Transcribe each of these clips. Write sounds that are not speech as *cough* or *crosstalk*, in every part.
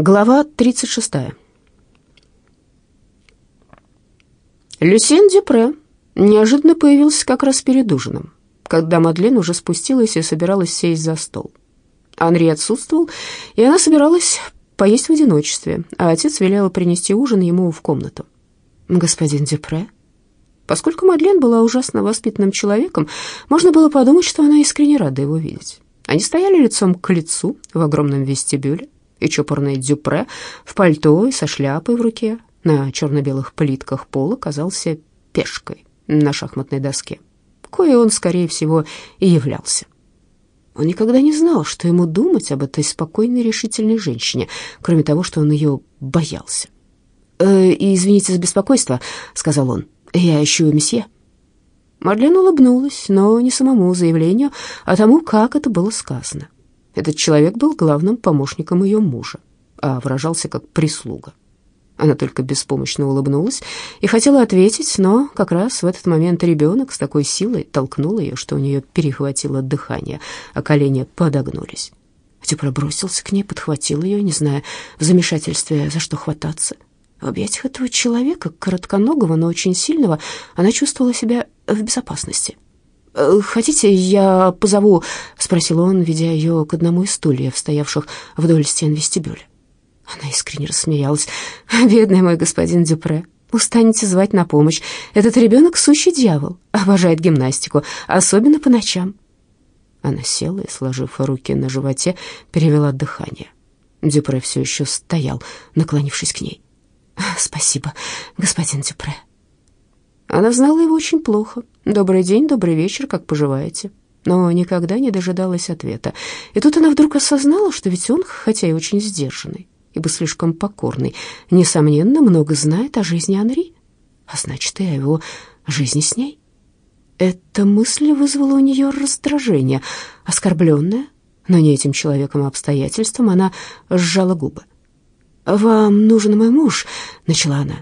Глава 36. Люсьен Дюпре неожиданно появился как раз перед ужином, когда Мадлен уже спустилась и собиралась сесть за стол. Анри отсутствовал, и она собиралась поесть в одиночестве, а отец велел принести ужин ему в комнату. «Господин Дюпре?» Поскольку Мадлен была ужасно воспитанным человеком, можно было подумать, что она искренне рада его видеть. Они стояли лицом к лицу в огромном вестибюле, и чопорный Дюпре в пальто и со шляпой в руке на черно-белых плитках пола казался пешкой на шахматной доске, кое он, скорее всего, и являлся. Он никогда не знал, что ему думать об этой спокойной, решительной женщине, кроме того, что он ее боялся. «Э, «Извините за беспокойство», — сказал он, — «я ищу месье». Марлен улыбнулась, но не самому заявлению, а тому, как это было сказано. Этот человек был главным помощником ее мужа, а выражался как прислуга. Она только беспомощно улыбнулась и хотела ответить, но как раз в этот момент ребенок с такой силой толкнул ее, что у нее перехватило дыхание, а колени подогнулись. Дюпре бросился к ней, подхватил ее, не зная в замешательстве, за что хвататься. В объятиях этого человека, коротконогого, но очень сильного, она чувствовала себя в безопасности. «Э, «Хотите, я позову?» — спросил он, ведя ее к одному из стульев, стоявших вдоль стен вестибюля. Она искренне рассмеялась. «Бедный мой господин Дюпре, устанете звать на помощь. Этот ребенок — сущий дьявол, обожает гимнастику, особенно по ночам». Она села и, сложив руки на животе, перевела дыхание. Дюпре все еще стоял, наклонившись к ней. «Спасибо, господин Дюпре». Она знала его очень плохо. «Добрый день, добрый вечер, как поживаете?» Но никогда не дожидалась ответа. И тут она вдруг осознала, что ведь он, хотя и очень сдержанный, ибо слишком покорный, несомненно, много знает о жизни Анри, а значит, и о его жизни с ней. Эта мысль вызвала у нее раздражение, оскорбленное, но не этим человеком, а обстоятельством, она сжала губы. «Вам нужен мой муж», — начала она.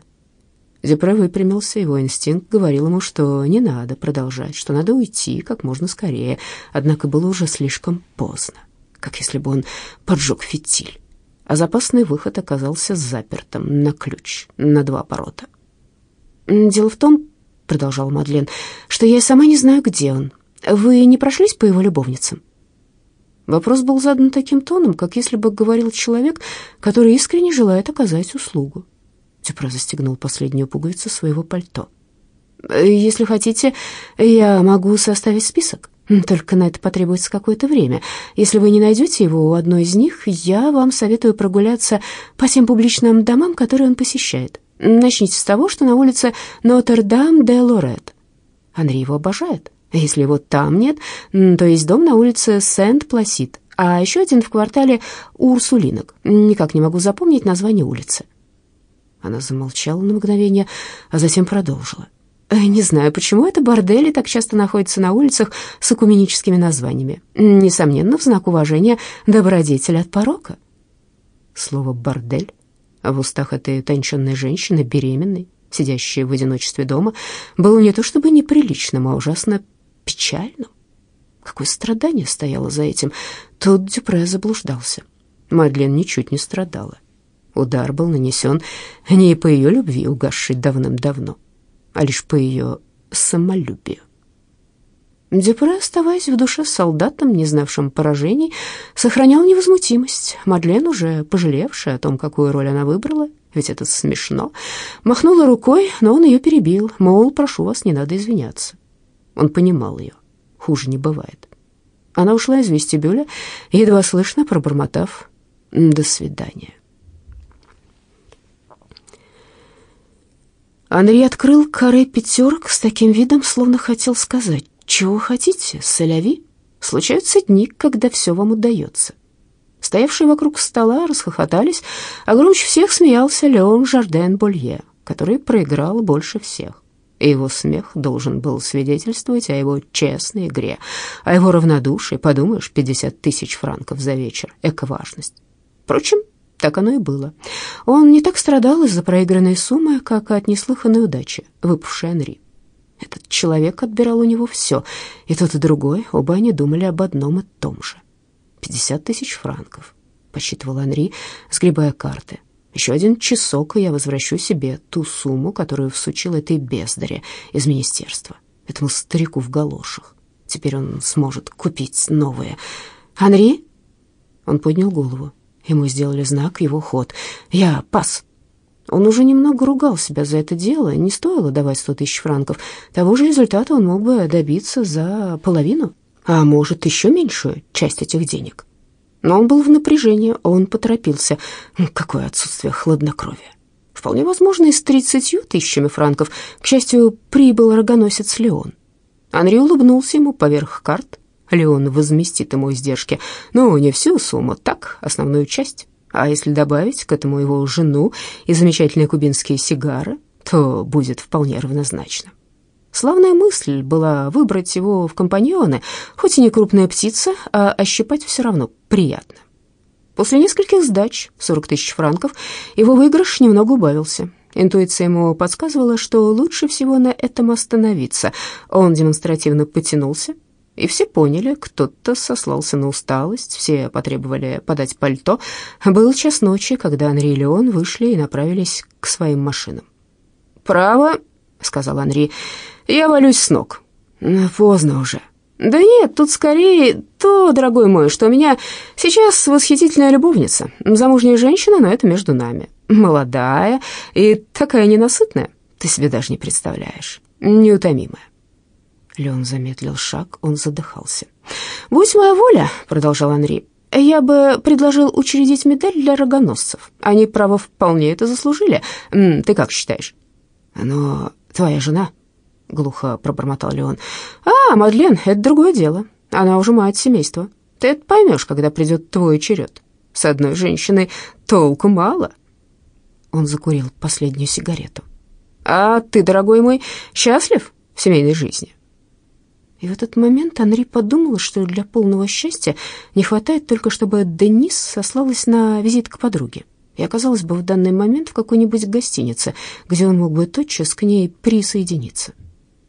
Дюпре выпрямился, его инстинкт говорил ему, что не надо продолжать, что надо уйти как можно скорее, однако было уже слишком поздно, как если бы он поджег фитиль, а запасный выход оказался запертым на ключ на два оборота. «Дело в том, — продолжал Мадлен, — что я сама не знаю, где он. Вы не прошлись по его любовницам?» Вопрос был задан таким тоном, как если бы говорил человек, который искренне желает оказать услугу. Дюпре застегнул последнюю пуговицу своего пальто. «Если хотите, я могу составить список. Только на это потребуется какое-то время. Если вы не найдете его у одной из них, я вам советую прогуляться по тем публичным домам, которые он посещает. Начните с того, что на улице Нотр-Дам-де-Лорет. Андрей его обожает. Если его там нет, то есть дом на улице Сент-Пласид, а еще один в квартале Урсулинок. Никак не могу запомнить название улицы. Она замолчала на мгновение, а затем продолжила. «Э, «Не знаю, почему это бордели так часто находятся на улицах с экуменическими названиями. Несомненно, в знак уважения добродетель от порока». Слово «бордель» в устах этой утонченной женщины, беременной, сидящей в одиночестве дома, было не то чтобы неприличным, а ужасно печальным. Какое страдание стояло за этим? Тут Дюпре заблуждался. Мадлен ничуть не страдала. Удар был нанесен не по ее любви, угасшей давным-давно, а лишь по ее самолюбию. Дюпре, оставаясь в душе солдатом, не знавшим поражений, сохранял невозмутимость. Мадлен, уже пожалевшая о том, какую роль она выбрала, ведь это смешно, махнула рукой, но он ее перебил, мол, прошу вас, не надо извиняться. Он понимал ее, хуже не бывает. Она ушла из вестибюля, едва слышно пробормотав «до свидания». Анри открыл каре пятерок с таким видом, словно хотел сказать, «Чего хотите, соляви? Случаются дни, когда все вам удается». Стоявшие вокруг стола расхохотались, а громче всех смеялся Леон Жарден Болье, который проиграл больше всех. И его смех должен был свидетельствовать о его честной игре, о его равнодушии. Подумаешь, 50 тысяч франков за вечер, эко-важность. Впрочем, так оно и было. Он не так страдал из-за проигранной суммы, как от неслыханной удачи, выпавшей Анри. Этот человек отбирал у него все, и тот, и другой, оба они думали об одном и том же. Пятьдесят тысяч франков. посчитывал Анри, сгребая карты. Еще один часок, и я возвращу себе ту сумму, которую всучил этой бездаре из министерства, этому старику в галошах. Теперь он сможет купить новые. «Анри?» Он поднял голову. Ему сделали знак, его ход. «Я пас». Он уже немного ругал себя за это дело, не стоило давать сто тысяч франков. Того же результата он мог бы добиться за половину, а может, еще меньшую часть этих денег. Но он был в напряжении, он поторопился. Какое отсутствие хладнокровия. Вполне возможно, и с тридцатью тысячами франков, к счастью, прибыл рогоносец Леон. Анри улыбнулся ему поверх карт. Леон возместит ему издержки, но не всю сумму, так, основную часть. А если добавить к этому его жену и замечательные кубинские сигары, то будет вполне равнозначно. Славная мысль была выбрать его в компаньоны, хоть и не крупная птица, а ощипать все равно приятно. После нескольких сдач, 40 тысяч франков, его выигрыш немного убавился. Интуиция ему подсказывала, что лучше всего на этом остановиться. Он демонстративно потянулся, и все поняли, кто-то сослался на усталость, все потребовали подать пальто. Был час ночи, когда Анри и Леон вышли и направились к своим машинам. «Право», — сказал Анри, — «я валюсь с ног». «Поздно уже». «Да нет, тут скорее то, дорогой мой, что у меня сейчас восхитительная любовница, замужняя женщина, но это между нами, молодая и такая ненасытная, ты себе даже не представляешь, неутомимая». Леон замедлил шаг, он задыхался. «Будь моя воля», — продолжал Анри, — «я бы предложил учредить медаль для рогоносцев. Они, право, вполне это заслужили. Ты как считаешь?» «Но твоя жена...» — глухо пробормотал Леон. «А, Мадлен, это другое дело. Она уже мать семейства. Ты это поймешь, когда придет твой черед. С одной женщиной толку мало». Он закурил последнюю сигарету. «А ты, дорогой мой, счастлив в семейной жизни?» И в этот момент Анри подумала, что для полного счастья не хватает только, чтобы Денис сослалась на визит к подруге и оказалась бы в данный момент в какой-нибудь гостинице, где он мог бы тотчас к ней присоединиться.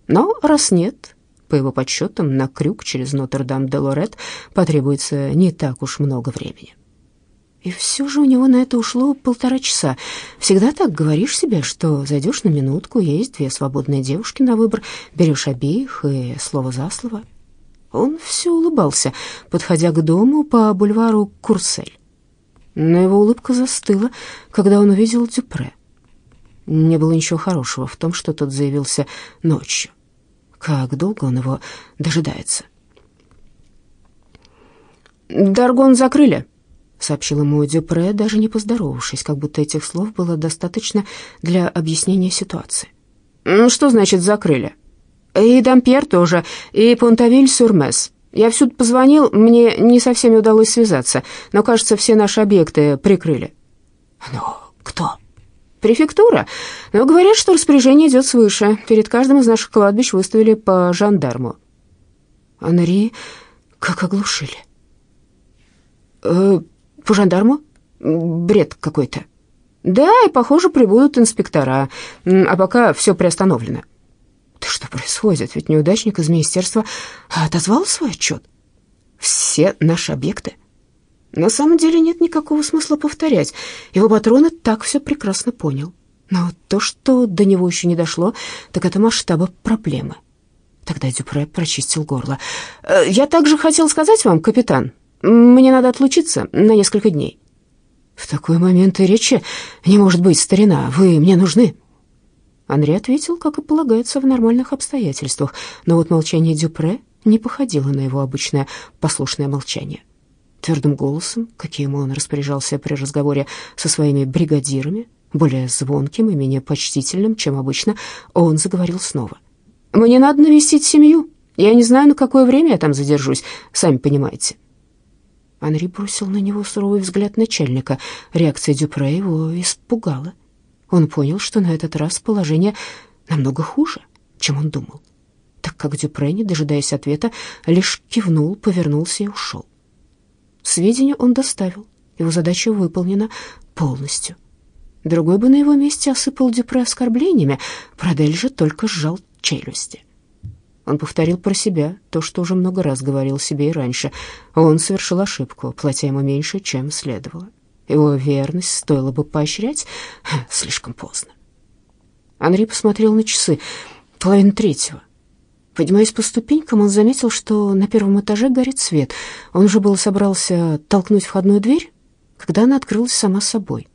Но раз нет, по его подсчетам, на крюк через Нотр-Дам-де-Лорет потребуется не так уж много времени. И все же у него на это ушло полтора часа. Всегда так говоришь себе, что зайдешь на минутку, есть две свободные девушки на выбор, берешь обеих и слово за слово. Он все улыбался, подходя к дому по бульвару Курсель. Но его улыбка застыла, когда он увидел Дюпре. Не было ничего хорошего в том, что тот заявился ночью. Как долго он его дожидается? «Даргон закрыли», — сообщил ему Дюпре, даже не поздоровавшись, как будто этих слов было достаточно для объяснения ситуации. «Что значит закрыли?» «И Дампьер тоже, и Понтавиль-Сюрмес. Я всюду позвонил, мне не совсем удалось связаться, но, кажется, все наши объекты прикрыли». «Но кто?» «Префектура. Но говорят, что распоряжение идет свыше. Перед каждым из наших кладбищ выставили по жандарму». Анри как оглушили. «Э, по жандарму? Бред какой-то. Да, и, похоже, прибудут инспектора, а пока все приостановлено. Да что происходит? Ведь неудачник из министерства отозвал свой отчет. Все наши объекты. На самом деле нет никакого смысла повторять. Его патрон так все прекрасно понял. Но то, что до него еще не дошло, так это масштаба проблемы. Тогда Дюпре прочистил горло. «Э, «Я также хотел сказать вам, капитан, мне надо отлучиться на несколько дней». «В такой момент и речи не может быть, старина. Вы мне нужны». Анри ответил, как и полагается в нормальных обстоятельствах, но вот молчание Дюпре не походило на его обычное послушное молчание. Твердым голосом, каким он распоряжался при разговоре со своими бригадирами, более звонким и менее почтительным, чем обычно, он заговорил снова. «Мне надо навестить семью. Я не знаю, на какое время я там задержусь, сами понимаете». Анри бросил на него суровый взгляд начальника. Реакция Дюпре его испугала. Он понял, что на этот раз положение намного хуже, чем он думал, так как Дюпре, не дожидаясь ответа, лишь кивнул, повернулся и ушел. Сведения он доставил, его задача выполнена полностью. Другой бы на его месте осыпал Дюпре оскорблениями, Продель же только сжал челюсти. Он повторил про себя то, что уже много раз говорил себе и раньше. Он совершил ошибку, платя ему меньше, чем следовало. Его верность стоило бы поощрять *laughs* слишком поздно. Анри посмотрел на часы. Половина третьего. Поднимаясь по ступенькам, он заметил, что на первом этаже горит свет. Он уже было собрался толкнуть входную дверь, когда она открылась сама собой.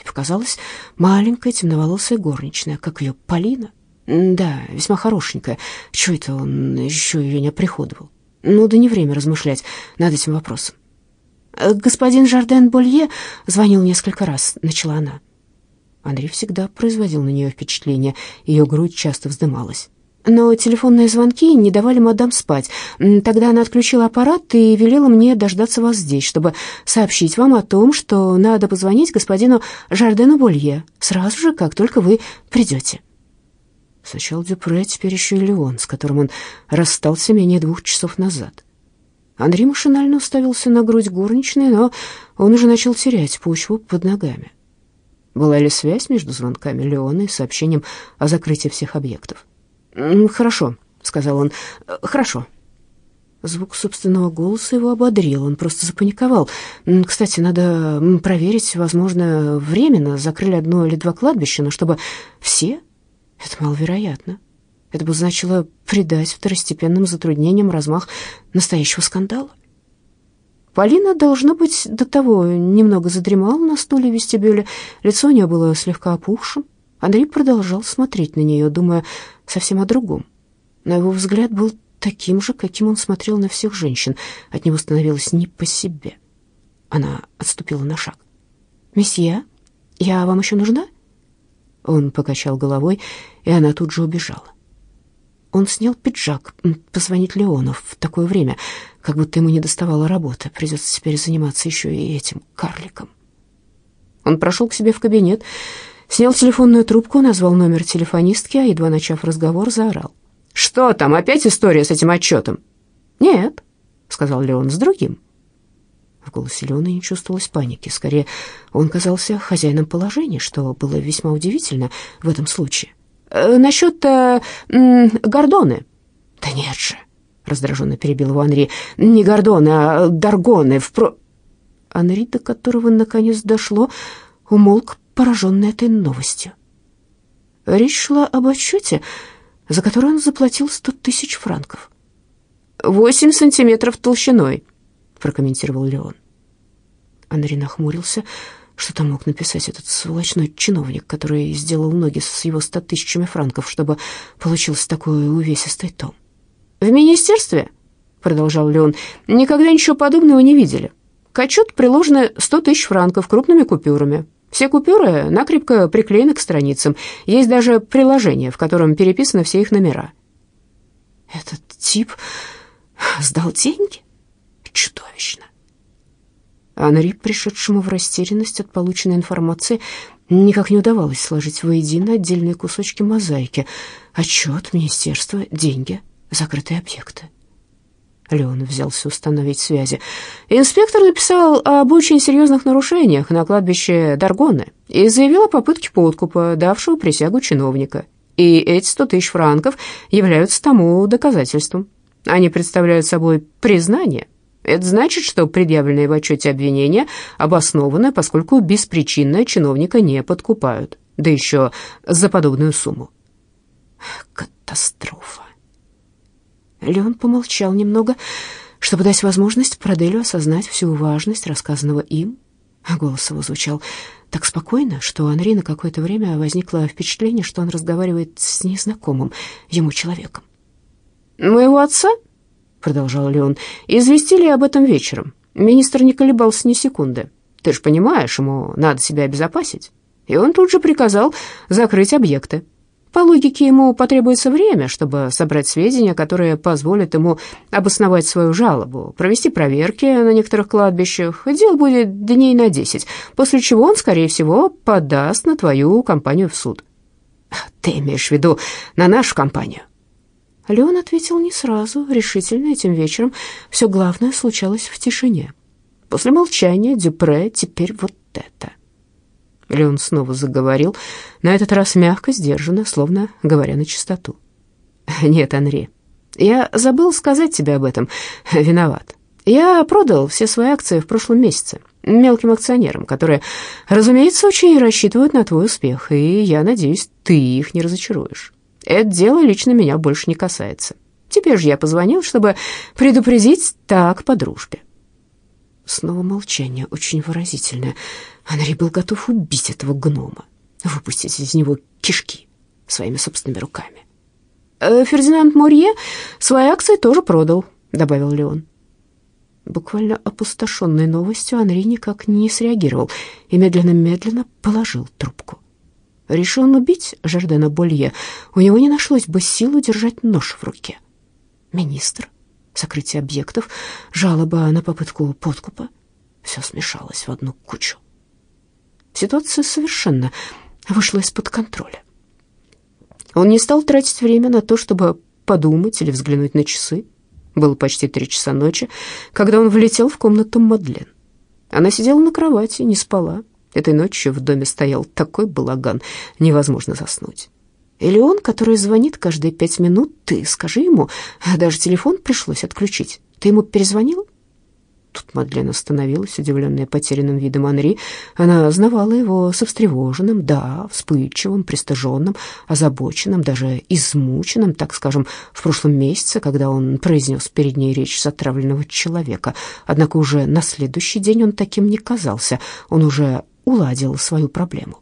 И показалась маленькая темноволосая горничная, как ее Полина. Да, весьма хорошенькая. Чего это он еще ее не оприходовал? Ну, да не время размышлять над этим вопросом. «Господин Жарден Болье звонил несколько раз», — начала она. Андрей всегда производил на нее впечатление, ее грудь часто вздымалась. Но телефонные звонки не давали мадам спать. Тогда она отключила аппарат и велела мне дождаться вас здесь, чтобы сообщить вам о том, что надо позвонить господину Жардену Болье сразу же, как только вы придете. Сначала Дюпре, теперь еще и Леон, с которым он расстался менее двух часов назад. Андрей машинально уставился на грудь горничной, но он уже начал терять почву под ногами. Была ли связь между звонками Леона и сообщением о закрытии всех объектов? «Хорошо», — сказал он, — «хорошо». Звук собственного голоса его ободрил, он просто запаниковал. «Кстати, надо проверить, возможно, временно закрыли одно или два кладбища, но чтобы все? Это маловероятно. Это бы значило придать второстепенным затруднениям размах настоящего скандала. Полина, должно быть, до того немного задремала на стуле в вестибюле. Лицо у нее было слегка опухшим. Андрей продолжал смотреть на нее, думая совсем о другом. Но его взгляд был таким же, каким он смотрел на всех женщин. От него становилось не по себе. Она отступила на шаг. «Месье, я вам еще нужна?» Он покачал головой, и она тут же убежала. Он снял пиджак, позвонить Леону в такое время, как будто ему не доставала работы. Придется теперь заниматься еще и этим карликом. Он прошел к себе в кабинет, снял телефонную трубку, назвал номер телефонистки, а едва начав разговор, заорал. «Что там, опять история с этим отчетом?» «Нет», — сказал Леон с другим. В голосе Лены не чувствовалось паники. Скорее, он казался хозяином положения, что было весьма удивительно в этом случае. «Э, «Насчет э, Гордоны». «Да нет же», — раздраженно перебил его Анри. «Не Гордоны, а Даргоны. В про...» Анри, до которого наконец дошло, умолк, пораженный этой новостью. Речь шла об отчете, за который он заплатил сто тысяч франков. «Восемь сантиметров толщиной», прокомментировал Леон. Андрей нахмурился. Что там мог написать этот сволочной чиновник, который сделал ноги с его ста тысячами франков, чтобы получился такой увесистый том? «В министерстве?» — продолжал Леон. «Никогда ничего подобного не видели. К отчету приложены сто тысяч франков крупными купюрами. Все купюры накрепко приклеены к страницам. Есть даже приложение, в котором переписаны все их номера». «Этот тип сдал деньги?» Чудовищно. Анри, пришедшему в растерянность от полученной информации, никак не удавалось сложить воедино отдельные кусочки мозаики. Отчет, министерство, деньги, закрытые объекты. Леон взялся установить связи. Инспектор написал об очень серьезных нарушениях на кладбище Даргоны и заявил о попытке подкупа, давшего присягу чиновника. И эти сто тысяч франков являются тому доказательством. Они представляют собой признание это значит, что предъявленные в отчете обвинения обоснованы, поскольку беспричинно чиновника не подкупают, да еще за подобную сумму. Катастрофа. Леон помолчал немного, чтобы дать возможность Проделю осознать всю важность рассказанного им. Голос его звучал так спокойно, что у Анри на какое-то время возникло впечатление, что он разговаривает с незнакомым ему человеком. «Моего отца?» Продолжал Леон, известили об этом вечером. Министр не колебался ни секунды. Ты же понимаешь, ему надо себя обезопасить. И он тут же приказал закрыть объекты. По логике, ему потребуется время, чтобы собрать сведения, которые позволят ему обосновать свою жалобу, провести проверки на некоторых кладбищах. Дело будет дней на десять, после чего он, скорее всего, подаст на твою компанию в суд. Ты имеешь в виду на нашу компанию? Леон ответил не сразу, решительно этим вечером. Все главное случалось в тишине. После молчания Дюпре теперь вот это. Леон снова заговорил, на этот раз мягко, сдержанно, словно говоря на чистоту. *laughs* «Нет, Анри, Я забыл сказать тебе об этом. *laughs* Виноват. Я продал все свои акции в прошлом месяце мелким акционерам, которые, разумеется, очень рассчитывают на твой успех, и я надеюсь, ты их не разочаруешь. Это дело лично меня больше не касается. Тебе же я позвонил, чтобы предупредить так по дружбе. Снова молчание, очень выразительное. Анри был готов убить этого гнома, выпустить из него кишки своими собственными руками. «Э, «Фердинанд Морье свои акции тоже продал», — добавил Леон. Буквально опустошенной новостью Анри никак не среагировал и медленно-медленно положил трубку. Решил он убить Жардена Болье, у него не нашлось бы сил удержать нож в руке. Министр, сокрытие объектов, жалоба на попытку подкупа — все смешалось в одну кучу. Ситуация совершенно вышла из-под контроля. Он не стал тратить время на то, чтобы подумать или взглянуть на часы. Было почти три часа ночи, когда он влетел в комнату Мадлен. Она сидела на кровати, не спала. Этой ночью в доме стоял такой балаган, невозможно заснуть. Или он, который звонит каждые пять минут, ты скажи ему, даже телефон пришлось отключить. Ты ему перезвонил? Тут Мадлен остановилась, удивленная потерянным видом Анри. Она знавала его со встревоженным, да, вспыльчивым, пристыженным, озабоченным, даже измученным, так скажем, в прошлом месяце, когда он произнес перед ней речь затравленного человека. Однако уже на следующий день он таким не казался, он уже уладил свою проблему.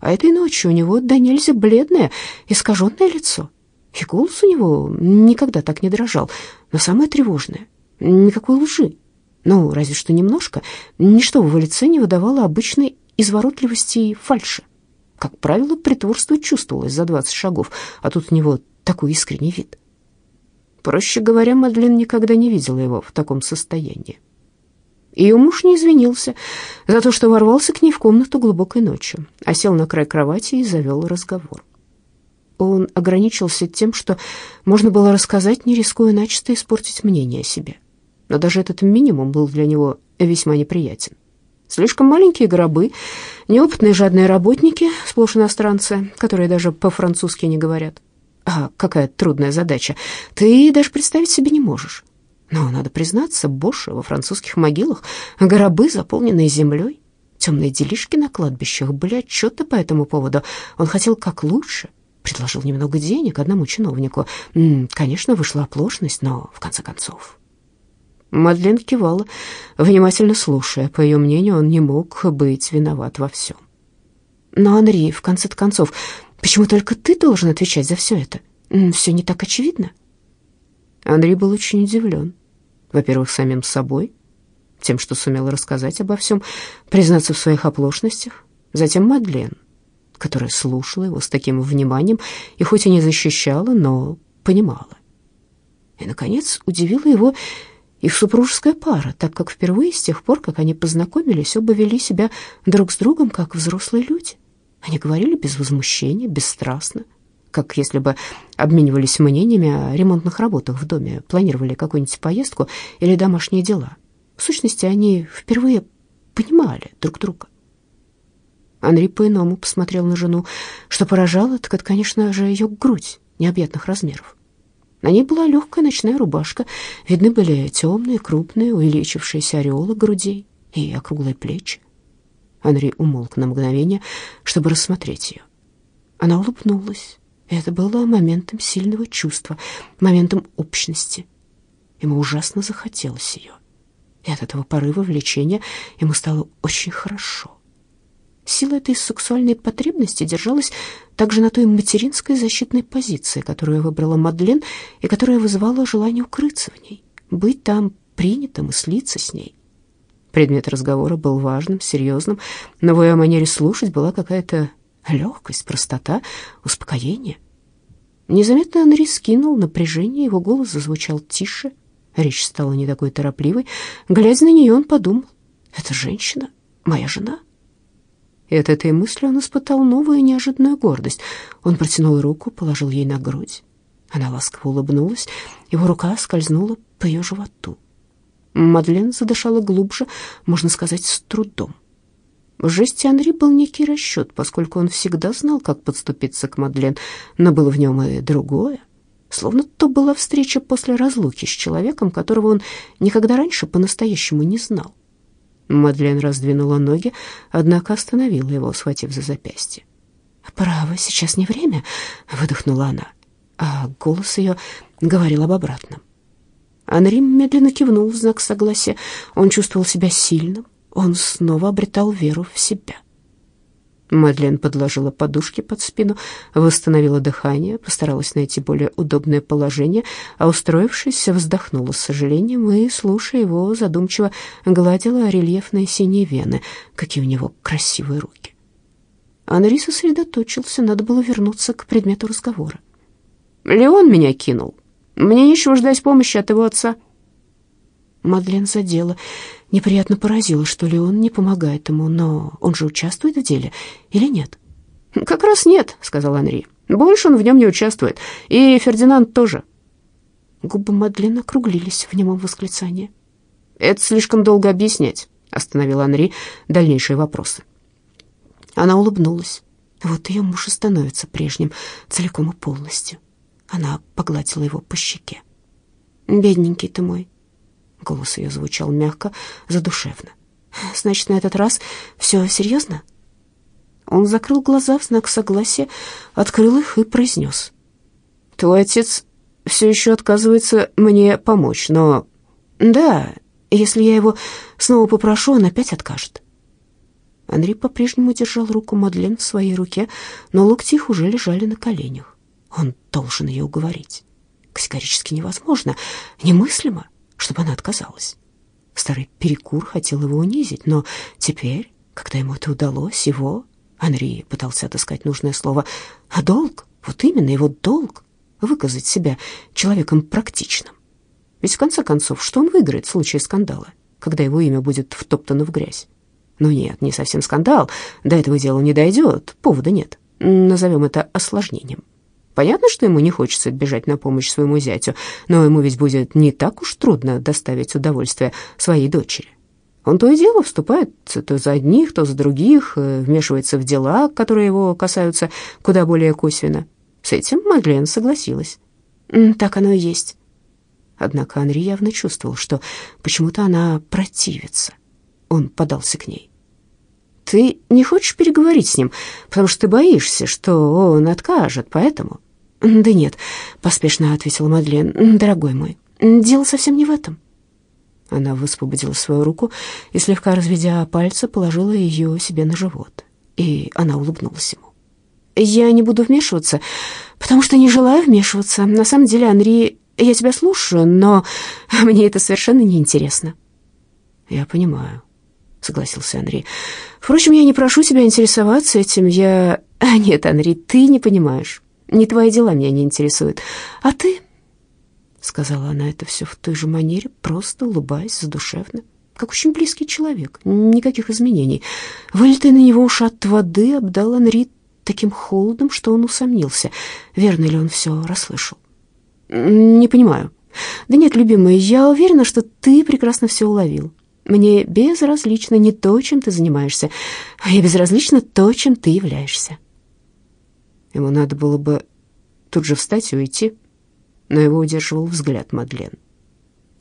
А этой ночью у него до нельзя бледное, искаженное лицо. И голос у него никогда так не дрожал. Но самое тревожное — никакой лжи, ну, разве что немножко. Ничто в его лице не выдавало обычной изворотливости и фальши. Как правило, притворство чувствовалось за двадцать шагов, а тут у него такой искренний вид. Проще говоря, Мадлен никогда не видела его в таком состоянии. Ее муж не извинился за то, что ворвался к ней в комнату глубокой ночью, а сел на край кровати и завел разговор. Он ограничился тем, что можно было рассказать, не рискуя начисто испортить мнение о себе но даже этот минимум был для него весьма неприятен. Слишком маленькие гробы, неопытные жадные работники, сплошь иностранцы, которые даже по-французски не говорят. А какая трудная задача, ты даже представить себе не можешь. Но, надо признаться, Боши во французских могилах, гробы, заполненные землей, темные делишки на кладбищах, были отчеты по этому поводу. Он хотел как лучше, предложил немного денег одному чиновнику. Конечно, вышла оплошность, но в конце концов Мадлен кивала, внимательно слушая. По ее мнению, он не мог быть виноват во всем. «Но, Анри, в конце концов, почему только ты должен отвечать за все это? Все не так очевидно?» Андрей был очень удивлен. Во-первых, самим собой, тем, что сумел рассказать обо всем, признаться в своих оплошностях. Затем Мадлен, которая слушала его с таким вниманием и хоть и не защищала, но понимала. И, наконец, удивила его их супружеская пара, так как впервые с тех пор, как они познакомились, оба вели себя друг с другом как взрослые люди. Они говорили без возмущения, бесстрастно, как если бы обменивались мнениями о ремонтных работах в доме, планировали какую-нибудь поездку или домашние дела. В сущности, они впервые понимали друг друга. Анри по-иному посмотрел на жену. Что поражало, так это, конечно же, ее грудь необъятных размеров. На ней была легкая ночная рубашка, видны были темные, крупные, увеличившиеся ореолы грудей и округлые плечи. Анри умолк на мгновение, чтобы рассмотреть ее. Она улыбнулась. Это было моментом сильного чувства, моментом общности. Ему ужасно захотелось ее. И от этого порыва влечения ему стало очень хорошо. Сила этой сексуальной потребности держалась также на той материнской защитной позиции, которую выбрала Мадлен и которая вызывала желание укрыться в ней, быть там принятым и слиться с ней. Предмет разговора был важным, серьезным, но в ее манере слушать была какая-то легкость, простота, успокоение. Незаметно Анри скинул напряжение, его голос зазвучал тише, речь стала не такой торопливой. Глядя на нее, он подумал, «Это женщина, моя жена». И от этой мысли он испытал новую неожиданную гордость. Он протянул руку, положил ей на грудь. Она ласково улыбнулась, его рука скользнула по ее животу. Мадлен задышала глубже, можно сказать, с трудом. В жесте Анри был некий расчет, поскольку он всегда знал, как подступиться к Мадлен, но было в нем и другое. словно то была встреча после разлуки с человеком, которого он никогда раньше по-настоящему не знал. Мадлен раздвинула ноги, однако остановила его, схватив за запястье. «Право, сейчас не время», — выдохнула она, а голос ее говорил об обратном. Анри медленно кивнул в знак согласия. Он чувствовал себя сильным, он снова обретал веру в себя. Мадлен подложила подушки под спину, восстановила дыхание, постаралась найти более удобное положение, а устроившись, вздохнула с сожалением и, слушая его, задумчиво гладила рельефные синие вены. Какие у него красивые руки. Анри сосредоточился, надо было вернуться к предмету разговора. «Леон меня кинул. Мне нечего ждать помощи от его отца». Мадлен задела. Неприятно поразило, что Леон не помогает ему, но он же участвует в деле или нет? «Как раз нет», — сказал Анри. «Больше он в нем не участвует. И Фердинанд тоже». Губы Мадлен округлились в немом восклицании. «Это слишком долго объяснять», — остановил Анри дальнейшие вопросы. Она улыбнулась. Вот ее муж и становится прежним, целиком и полностью. Она погладила его по щеке. «Бедненький ты мой», Голос ее звучал мягко, задушевно. «Значит, на этот раз все серьезно?» Он закрыл глаза в знак согласия, открыл их и произнес. «Твой отец все еще отказывается мне помочь, но...» «Да, если я его снова попрошу, он опять откажет». Андрей по-прежнему держал руку Мадлен в своей руке, но локти их уже лежали на коленях. Он должен ее уговорить. Категорически невозможно, немыслимо чтобы она отказалась. Старый перекур хотел его унизить, но теперь, когда ему это удалось, его, Анри пытался отыскать нужное слово, а долг, вот именно его долг, выказать себя человеком практичным. Ведь в конце концов, что он выиграет в случае скандала, когда его имя будет втоптано в грязь? Ну нет, не совсем скандал, до этого дела не дойдет, повода нет. Назовем это осложнением. Понятно, что ему не хочется бежать на помощь своему зятю, но ему ведь будет не так уж трудно доставить удовольствие своей дочери. Он то и дело вступает то за одних, то за других, э, вмешивается в дела, которые его касаются куда более косвенно. С этим Мадлен согласилась. Так оно и есть. Однако Анри явно чувствовал, что почему-то она противится. Он подался к ней. Ты не хочешь переговорить с ним, потому что ты боишься, что он откажет, поэтому...» «Да нет», — поспешно ответила Мадлен, — «дорогой мой, дело совсем не в этом». Она высвободила свою руку и, слегка разведя пальцы, положила ее себе на живот. И она улыбнулась ему. «Я не буду вмешиваться, потому что не желаю вмешиваться. На самом деле, Анри, я тебя слушаю, но *laughs* мне это совершенно неинтересно». «Я понимаю», согласился Анри. Впрочем, я не прошу тебя интересоваться этим. Я... *laughs* А нет, Анри, ты не понимаешь. Не твои дела меня не интересуют. А ты... Сказала она это все в той же манере, просто улыбаясь задушевно, как очень близкий человек, никаких изменений. Вылитый на него ушат воды обдал Анри таким холодом, что он усомнился, верно ли он все расслышал. «Не понимаю». «Да нет, любимый, я уверена, что ты прекрасно все уловил. Мне безразлично не то, чем ты занимаешься, а я безразлично то, чем ты являешься. Ему надо было бы тут же встать и уйти, но его удерживал взгляд Мадлен.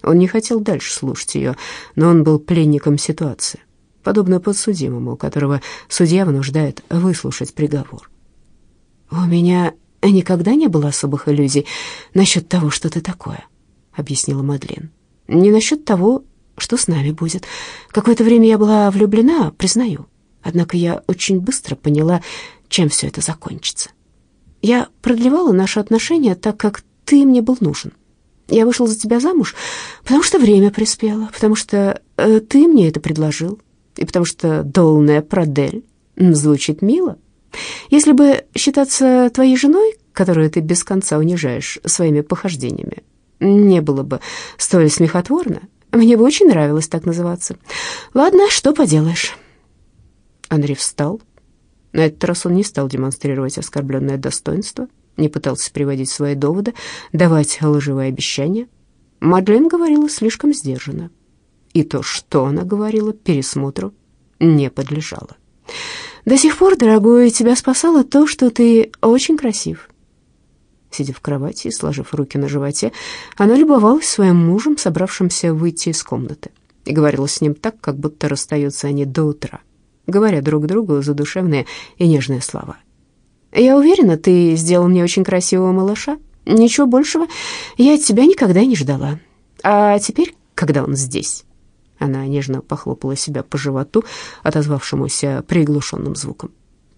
Он не хотел дальше слушать ее, но он был пленником ситуации, подобно подсудимому, которого судья вынуждает выслушать приговор. «У меня никогда не было особых иллюзий насчет того, что ты такое», — объяснила Мадлен. «Не насчет того, что с нами будет. Какое-то время я была влюблена, признаю. Однако я очень быстро поняла, чем все это закончится. Я продлевала наши отношения так, как ты мне был нужен. Я вышла за тебя замуж, потому что время приспело, потому что э, ты мне это предложил, и потому что долная продель звучит мило. Если бы считаться твоей женой, которую ты без конца унижаешь своими похождениями, не было бы столь смехотворно, мне бы очень нравилось так называться. Ладно, что поделаешь. Андрей встал. На этот раз он не стал демонстрировать оскорбленное достоинство, не пытался приводить свои доводы, давать лживые обещания. Мадлен говорила слишком сдержанно. И то, что она говорила, пересмотру не подлежало. «До сих пор, дорогой, тебя спасало то, что ты очень красив». Сидя в кровати и сложив руки на животе, она любовалась своим мужем, собравшимся выйти из комнаты, и говорила с ним так, как будто расстаются они до утра, говоря друг другу задушевные и нежные слова. «Я уверена, ты сделал мне очень красивого малыша. Ничего большего я от тебя никогда не ждала. А теперь, когда он здесь...» Она нежно похлопала себя по животу, отозвавшемуся приглушенным звуком.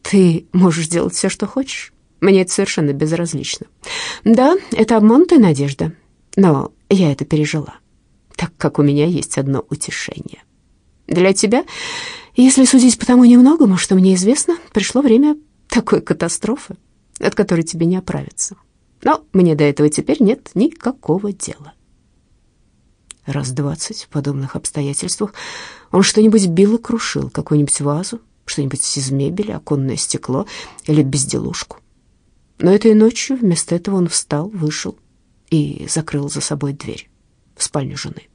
«Ты можешь делать все, что хочешь. Мне это совершенно безразлично. Да, это обманутая надежда, но я это пережила, так как у меня есть одно утешение. Для тебя, если судить по тому немногому, что мне известно, пришло время такой катастрофы, от которой тебе не оправиться. Но мне до этого теперь нет никакого дела. Раз двадцать в подобных обстоятельствах он что-нибудь бил и крушил, какую-нибудь вазу, что-нибудь из мебели, оконное стекло или безделушку. Но этой ночью вместо этого он встал, вышел и закрыл за собой дверь в спальню жены.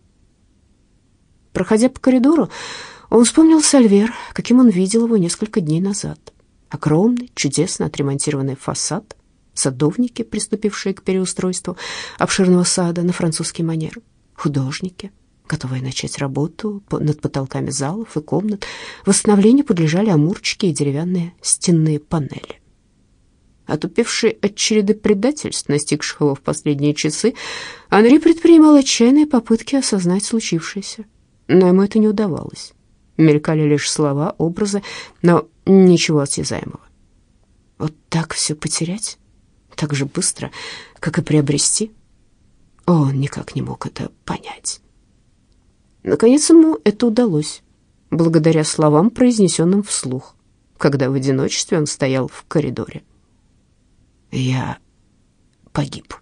Проходя по коридору, он вспомнил Сальвер, каким он видел его несколько дней назад. Огромный, чудесно отремонтированный фасад, садовники, приступившие к переустройству обширного сада на французский манер, художники, готовые начать работу над потолками залов и комнат. Восстановлению подлежали амурчики и деревянные стенные панели. Отупевший от череды предательств, настигших его в последние часы, Анри предпринимал отчаянные попытки осознать случившееся, но ему это не удавалось. Мелькали лишь слова, образы, но ничего осязаемого. Вот так все потерять, так же быстро, как и приобрести, он никак не мог это понять. Наконец ему это удалось, благодаря словам, произнесенным вслух, когда в одиночестве он стоял в коридоре. «Я погиб».